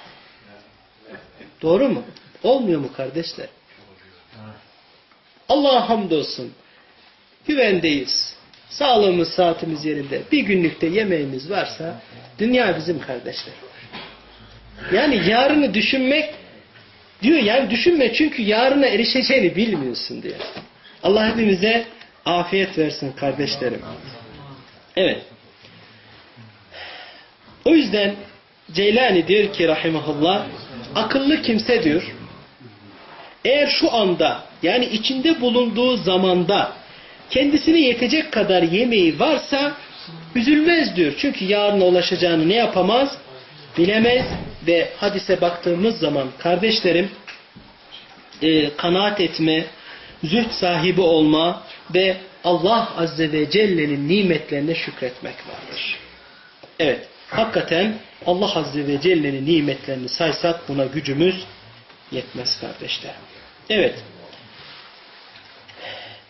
Doğru mu? Olmuyor mu kardeşler? Allah'a hamdolsun. Güvendeyiz. Sağlığımız, saatimiz yerinde. Bir günlükte yemeğimiz varsa dünya bizim kardeşler. Yani yarını düşünmek diyor yani düşünme çünkü yarına erişeceğini bilmiyorsun diyor. Allah hepimize afiyet versin kardeşlerim. Evet. O yüzden Ceylani diyor ki rahimahullah akıllı kimse diyor eğer şu anda yani içinde bulunduğu zamanda kendisine yetecek kadar yemeği varsa üzülmez diyor. Çünkü yarına ulaşacağını ne yapamaz? Bilemez ve hadise baktığımız zaman kardeşlerim e, kanaat etme, züht sahibi olma ve Allah Azze ve Celle'nin nimetlerine şükretmek vardır. Evet, hakikaten Allah Azze ve Celle'nin nimetlerini saysak buna gücümüz yetmez kardeşler. Evet.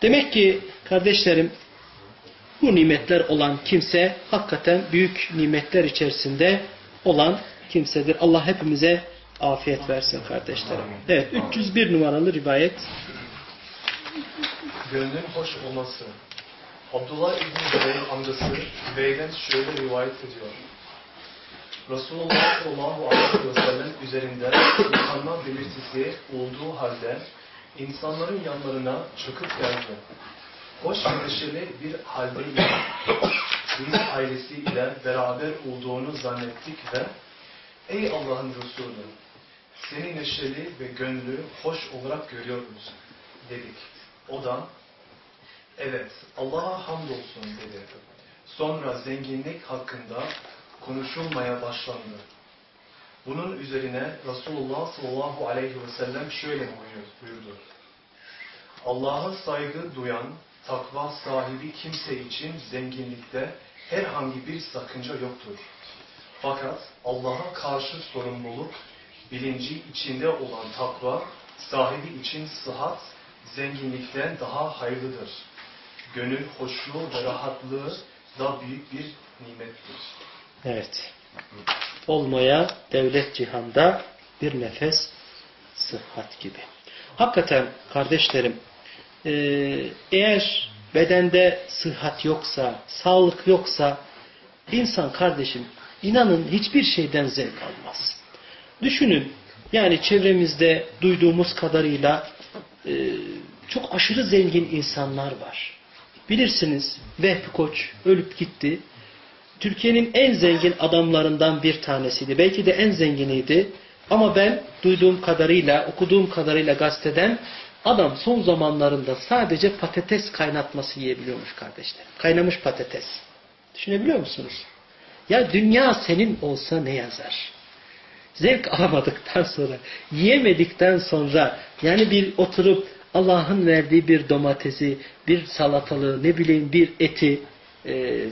Demek ki kardeşlerim bu nimetler olan kimse hakikaten büyük nimetler içerisinde olan kimsedir. Allah hepimize afiyet versin kardeşlerim. Evet 301 numaralı rivayet. Gönlün hoş olması. Abdullah İbni Zübeyir amcası Zübeyir'den şöyle rivayet ediyor. Resulullah sallallahu aleyhi ve sellem üzerinde yıkanma belirtisi olduğu halde insanların yanlarına çıkıp geldi. Hoş ve neşeli bir haldeydi. Biz ailesiyle beraber olduğunu zannettik ve Ey Allah'ın Resulü seni neşeli ve gönlü hoş olarak görüyoruz dedik. O da evet Allah'a hamdolsun dedi. Sonra zenginlik hakkında konuşulmaya başlandı. Bunun üzerine Resulullah sallallahu aleyhi ve sellem şöyle buyurdu. Allah'a saygı duyan, takva sahibi kimse için zenginlikte herhangi bir sakınca yoktur. Fakat Allah'a karşı sorumluluk, bilinci içinde olan takva, sahibi için sıhhat, zenginlikten daha hayırlıdır. Gönül hoşluğu ve rahatlığı da büyük bir nimettir. Evet. Olmaya devlet cihanda bir nefes sıhhat gibi. Hakikaten kardeşlerim eğer bedende sıhhat yoksa, sağlık yoksa insan kardeşim inanın hiçbir şeyden zevk almaz. Düşünün yani çevremizde duyduğumuz kadarıyla çok aşırı zengin insanlar var. Bilirsiniz Vehbi Koç ölüp gitti. Türkiye'nin en zengin adamlarından bir tanesiydi. Belki de en zenginiydi. Ama ben duyduğum kadarıyla, okuduğum kadarıyla gazeteden adam son zamanlarında sadece patates kaynatması yiyebiliyormuş kardeşler. Kaynamış patates. Düşünebiliyor musunuz? Ya dünya senin olsa ne yazar? Zevk alamadıktan sonra, yiyemedikten sonra yani bir oturup Allah'ın verdiği bir domatesi, bir salatalığı, ne bileyim bir eti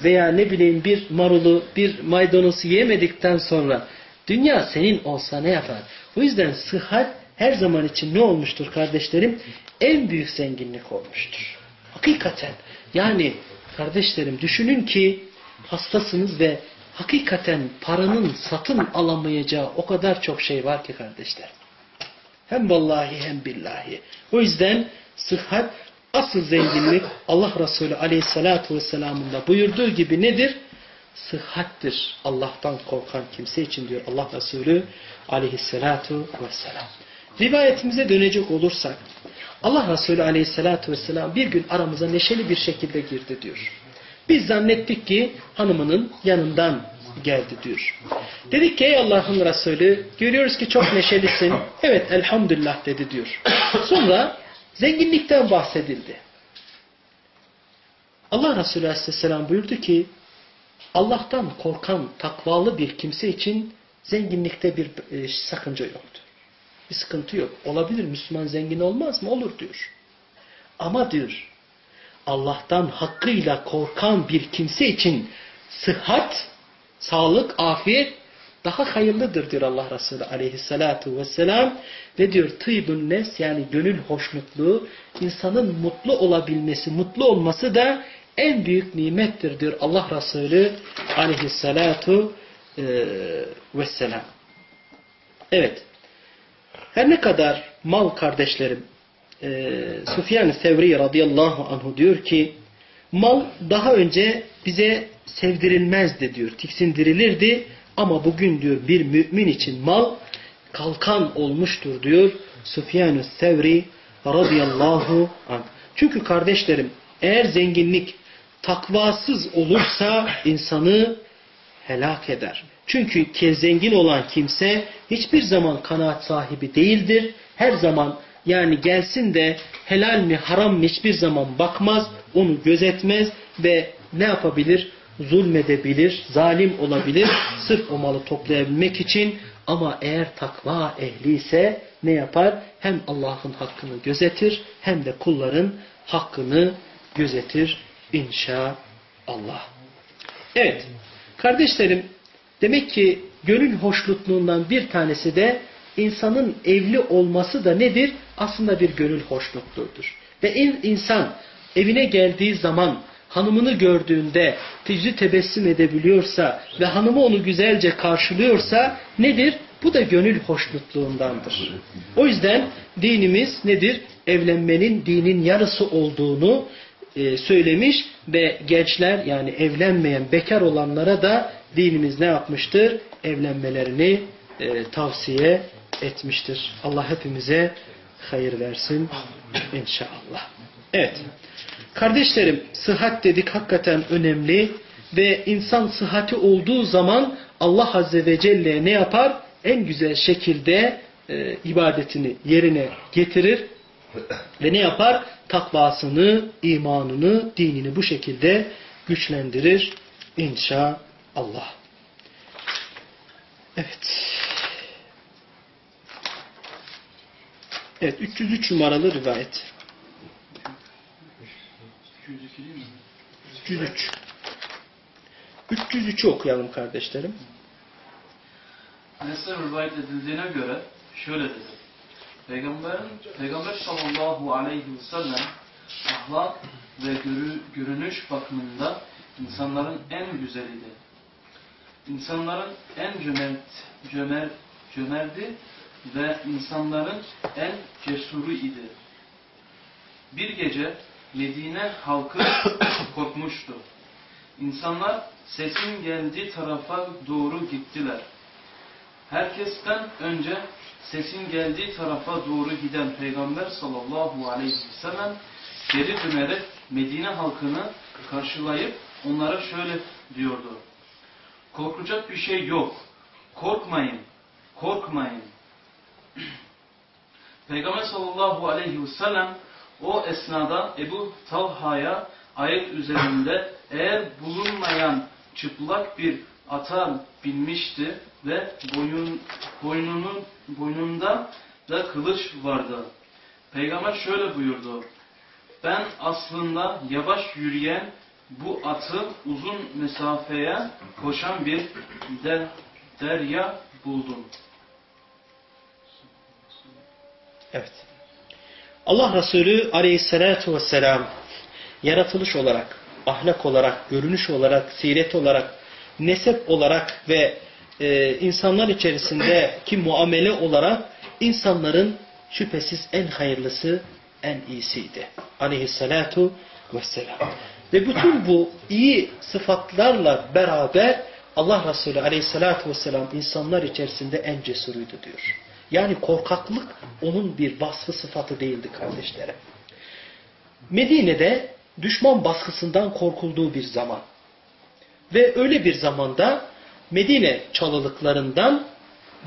veya ne bileyim bir marulu, bir maydanozu yemedikten sonra dünya senin olsa ne yapar? O yüzden sıhhat her zaman için ne olmuştur kardeşlerim? En büyük zenginlik olmuştur. Hakikaten. Yani kardeşlerim düşünün ki hastasınız ve hakikaten paranın satın alamayacağı o kadar çok şey var ki kardeşler. Hem vallahi hem billahi. O yüzden sıhhat asıl zenginlik Allah Resulü aleyhissalatu vesselamın da buyurduğu gibi nedir? Sıhhattir. Allah'tan korkan kimse için diyor Allah Resulü aleyhissalatu vesselam. Rivayetimize dönecek olursak Allah Resulü aleyhissalatu vesselam bir gün aramıza neşeli bir şekilde girdi diyor. Biz zannettik ki hanımının yanından geldi diyor. Dedik ki ey Allah'ın Resulü görüyoruz ki çok neşelisin. Evet elhamdülillah dedi diyor. Sonra zenginlikten bahsedildi. Allah Resulü Aleyhisselam buyurdu ki Allah'tan korkan takvalı bir kimse için zenginlikte bir e, sakınca yoktur. Bir sıkıntı yok. Olabilir Müslüman zengin olmaz mı? Olur diyor. Ama diyor Allah'tan hakkıyla korkan bir kimse için sıhhat, sağlık, afiyet daha hayırlıdır diyor Allah Resulü aleyhissalatu vesselam. Ve diyor tıybun nes yani gönül hoşnutluğu insanın mutlu olabilmesi, mutlu olması da en büyük nimettir diyor Allah Resulü aleyhissalatu e, vesselam. Evet. Her ne kadar mal kardeşlerim e, Süfyan-ı Sevri radıyallahu anhu diyor ki mal daha önce bize sevdirilmezdi diyor. Tiksindirilirdi ama bugün diyor bir mümin için mal kalkan olmuştur diyor Süfyan-ı Sevri radıyallahu anh. Çünkü kardeşlerim eğer zenginlik takvasız olursa insanı helak eder. Çünkü zengin olan kimse hiçbir zaman kanaat sahibi değildir. Her zaman yani gelsin de helal mi haram mı hiçbir zaman bakmaz, onu gözetmez ve ne yapabilir? Zulmedebilir, zalim olabilir sırf o malı toplayabilmek için. Ama eğer takva ehli ise ne yapar? Hem Allah'ın hakkını gözetir hem de kulların hakkını gözetir inşallah. Evet kardeşlerim demek ki gönül hoşnutluğundan bir tanesi de insanın evli olması da nedir? Aslında bir gönül hoşnutluğudur. Ve insan evine geldiği zaman hanımını gördüğünde yüzü tebessüm edebiliyorsa ve hanımı onu güzelce karşılıyorsa nedir? Bu da gönül hoşnutluğundandır. O yüzden dinimiz nedir? Evlenmenin dinin yarısı olduğunu e, söylemiş ve gençler yani evlenmeyen bekar olanlara da dinimiz ne yapmıştır? Evlenmelerini e, tavsiye etmiştir. Allah hepimize hayır versin inşallah. Evet. Kardeşlerim sıhhat dedik hakikaten önemli ve insan sıhhati olduğu zaman Allah Azze ve Celle ne yapar? En güzel şekilde e, ibadetini yerine getirir ve ne yapar? Takvasını, imanını, dinini bu şekilde güçlendirir inşallah. Evet. Evet 303 numaralı rivayet. 303. 303'ü okuyalım kardeşlerim. Enes'ten rivayet edildiğine göre şöyle dedi. Peygamberin, Peygamber sallallahu aleyhi ve sellem ahlak ve görü, görünüş bakımında insanların en güzeliydi. İnsanların en cömert, cömert, cömerdi ve insanların en cesuru idi. Bir gece Medine halkı korkmuştu. İnsanlar sesin geldiği tarafa doğru gittiler. Herkesten önce sesin geldiği tarafa doğru giden Peygamber sallallahu aleyhi ve sellem geri dönerek Medine halkını karşılayıp onlara şöyle diyordu. Korkacak bir şey yok. Korkmayın. Korkmayın. Peygamber sallallahu aleyhi ve sellem o esnada Ebu Talha'ya ayet üzerinde eğer bulunmayan çıplak bir ata binmişti ve boyun, boynunun, boynunda da kılıç vardı. Peygamber şöyle buyurdu. Ben aslında yavaş yürüyen bu atı uzun mesafeye koşan bir der, derya buldum. Evet. Allah Resulü aleyhissalatu vesselam yaratılış olarak, ahlak olarak, görünüş olarak, siret olarak, nesep olarak ve e, insanlar içerisindeki muamele olarak insanların şüphesiz en hayırlısı, en iyisiydi. Aleyhissalatu vesselam. Ve bütün bu iyi sıfatlarla beraber Allah Resulü aleyhissalatu vesselam insanlar içerisinde en cesuruydu diyor. Yani korkaklık onun bir vasfı sıfatı değildi kardeşlerim. Medine'de düşman baskısından korkulduğu bir zaman. Ve öyle bir zamanda Medine çalılıklarından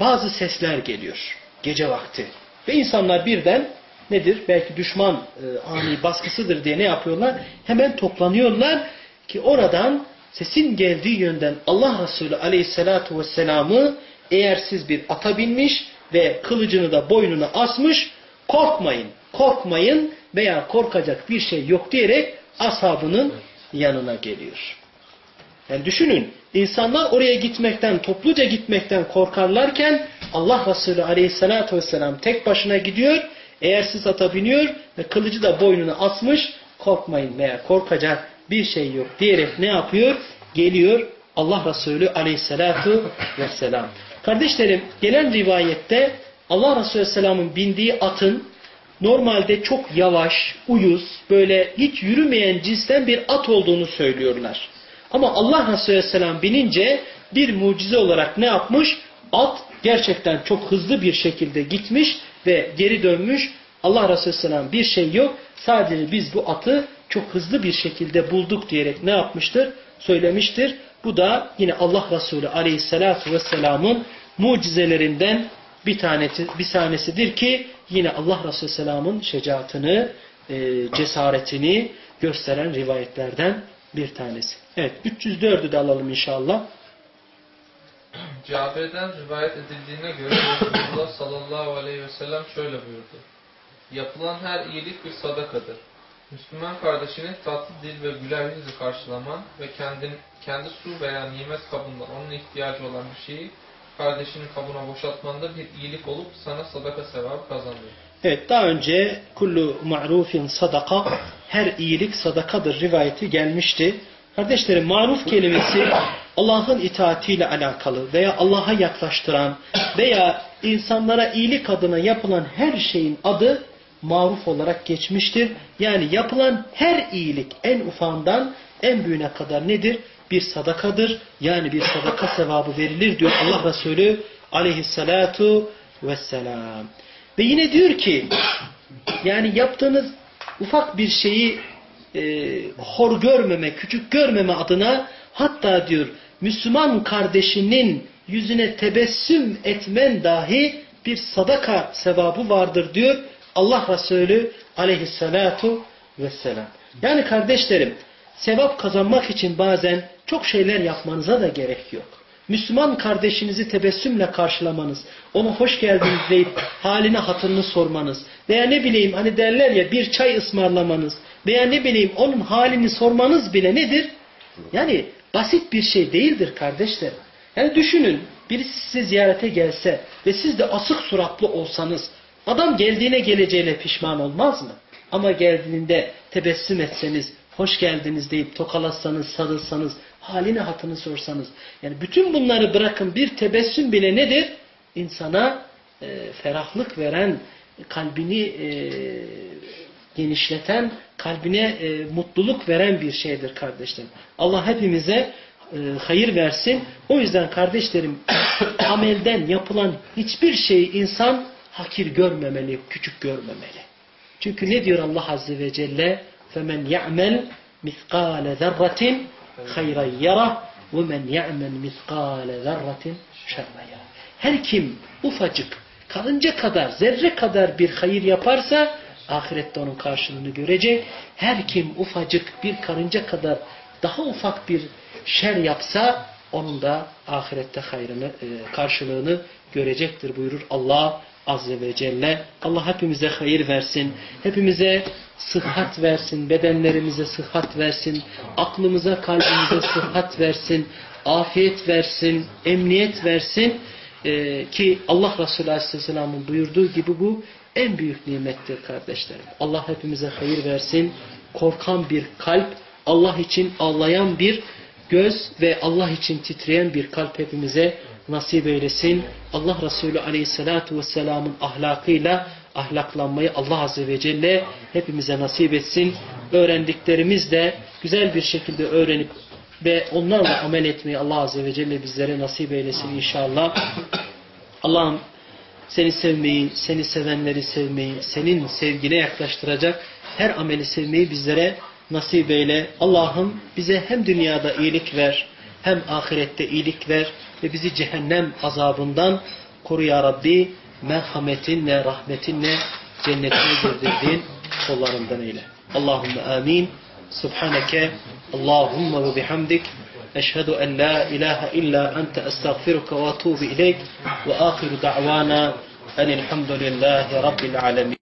bazı sesler geliyor gece vakti. Ve insanlar birden nedir? Belki düşman e, ani baskısıdır diye ne yapıyorlar? Hemen toplanıyorlar ki oradan sesin geldiği yönden Allah Resulü aleyhissalatu vesselam'ı eğer siz bir ata binmiş ve kılıcını da boynuna asmış korkmayın, korkmayın veya korkacak bir şey yok diyerek ashabının yanına geliyor. Yani düşünün insanlar oraya gitmekten, topluca gitmekten korkarlarken Allah Resulü aleyhissalatü vesselam tek başına gidiyor. Eğer siz ata biniyor ve kılıcı da boynuna asmış korkmayın veya korkacak bir şey yok diyerek ne yapıyor? Geliyor Allah Resulü aleyhissalatu vesselam. Kardeşlerim gelen rivayette Allah Resulü Aleyhisselam'ın bindiği atın normalde çok yavaş, uyuz, böyle hiç yürümeyen cinsten bir at olduğunu söylüyorlar. Ama Allah Resulü Aleyhisselam binince bir mucize olarak ne yapmış? At gerçekten çok hızlı bir şekilde gitmiş ve geri dönmüş. Allah Resulü Aleyhisselam bir şey yok. Sadece biz bu atı çok hızlı bir şekilde bulduk diyerek ne yapmıştır? Söylemiştir. Bu da yine Allah Resulü Aleyhisselatü Vesselam'ın mucizelerinden bir tanesi bir tanesidir ki yine Allah Resulü Selam'ın şecaatını, e, cesaretini gösteren rivayetlerden bir tanesi. Evet 304'ü de alalım inşallah. Cabir'den rivayet edildiğine göre Resulullah sallallahu aleyhi ve sellem şöyle buyurdu. Yapılan her iyilik bir sadakadır. Müslüman kardeşini tatlı dil ve güler yüzle karşılaman ve kendin, kendi su veya nimet kabından onun ihtiyacı olan bir şeyi kardeşinin kabına boşaltmanda bir iyilik olup sana sadaka sevabı kazandırır. Evet daha önce kullu ma'rufin sadaka her iyilik sadakadır rivayeti gelmişti. Kardeşlerim maruf kelimesi Allah'ın itaatiyle alakalı veya Allah'a yaklaştıran veya insanlara iyilik adına yapılan her şeyin adı maruf olarak geçmiştir. Yani yapılan her iyilik en ufağından en büyüğüne kadar nedir? Bir sadakadır. Yani bir sadaka sevabı verilir diyor Allah Resulü aleyhissalatu vesselam. Ve yine diyor ki yani yaptığınız ufak bir şeyi e, hor görmeme, küçük görmeme adına hatta diyor Müslüman kardeşinin yüzüne tebessüm etmen dahi bir sadaka sevabı vardır diyor Allah Resulü aleyhissalatu vesselam. Yani kardeşlerim sevap kazanmak için bazen çok şeyler yapmanıza da gerek yok. Müslüman kardeşinizi tebessümle karşılamanız, ona hoş geldiniz deyip haline hatırını sormanız veya ne bileyim hani derler ya bir çay ısmarlamanız veya ne bileyim onun halini sormanız bile nedir? Yani basit bir şey değildir kardeşler. Yani düşünün birisi sizi ziyarete gelse ve siz de asık suratlı olsanız adam geldiğine geleceğine pişman olmaz mı? Ama geldiğinde tebessüm etseniz, hoş geldiniz deyip tokalatsanız, sarılsanız, halini hatını sorsanız. Yani bütün bunları bırakın bir tebessüm bile nedir? İnsana e, ferahlık veren, kalbini e, genişleten, kalbine e, mutluluk veren bir şeydir kardeşlerim. Allah hepimize e, hayır versin. O yüzden kardeşlerim amelden yapılan hiçbir şeyi insan hakir görmemeli, küçük görmemeli. Çünkü ne diyor Allah Azze ve Celle? فَمَنْ يَعْمَلْ مِثْقَالَ ذَرَّةٍ hayra yara ve men ya'mel miskale zerratin şerre Her kim ufacık kalınca kadar, zerre kadar bir hayır yaparsa ahirette onun karşılığını görecek. Her kim ufacık bir karınca kadar daha ufak bir şer yapsa onun da ahirette hayrını, e, karşılığını görecektir buyurur Allah Azze ve Celle. Allah hepimize hayır versin. Hepimize sıhhat versin. Bedenlerimize sıhhat versin. Aklımıza, kalbimize sıhhat versin. Afiyet versin. Emniyet versin. Ee, ki Allah Resulü Aleyhisselam'ın buyurduğu gibi bu en büyük nimettir kardeşlerim. Allah hepimize hayır versin. Korkan bir kalp, Allah için ağlayan bir göz ve Allah için titreyen bir kalp hepimize nasip eylesin. Allah Resulü Aleyhisselatü Vesselam'ın ahlakıyla ahlaklanmayı Allah Azze ve Celle hepimize nasip etsin. Öğrendiklerimiz de güzel bir şekilde öğrenip ve onlarla amel etmeyi Allah Azze ve Celle bizlere nasip eylesin inşallah. Allah'ım seni sevmeyi, seni sevenleri sevmeyi, senin sevgine yaklaştıracak her ameli sevmeyi bizlere nasip eyle. Allah'ım bize hem dünyada iyilik ver, hem ahirette iyilik ver ve bizi cehennem azabından koru ya Rabbi. Merhametinle, rahmetinle cennetine girdirdiğin kollarından eyle. Allahümme amin. Subhaneke Allahümme ve bihamdik. Eşhedü en la ilahe illa ente estağfiruke ve atubu ileyk. Ve ahiru da'vana enilhamdülillahi rabbil alemin.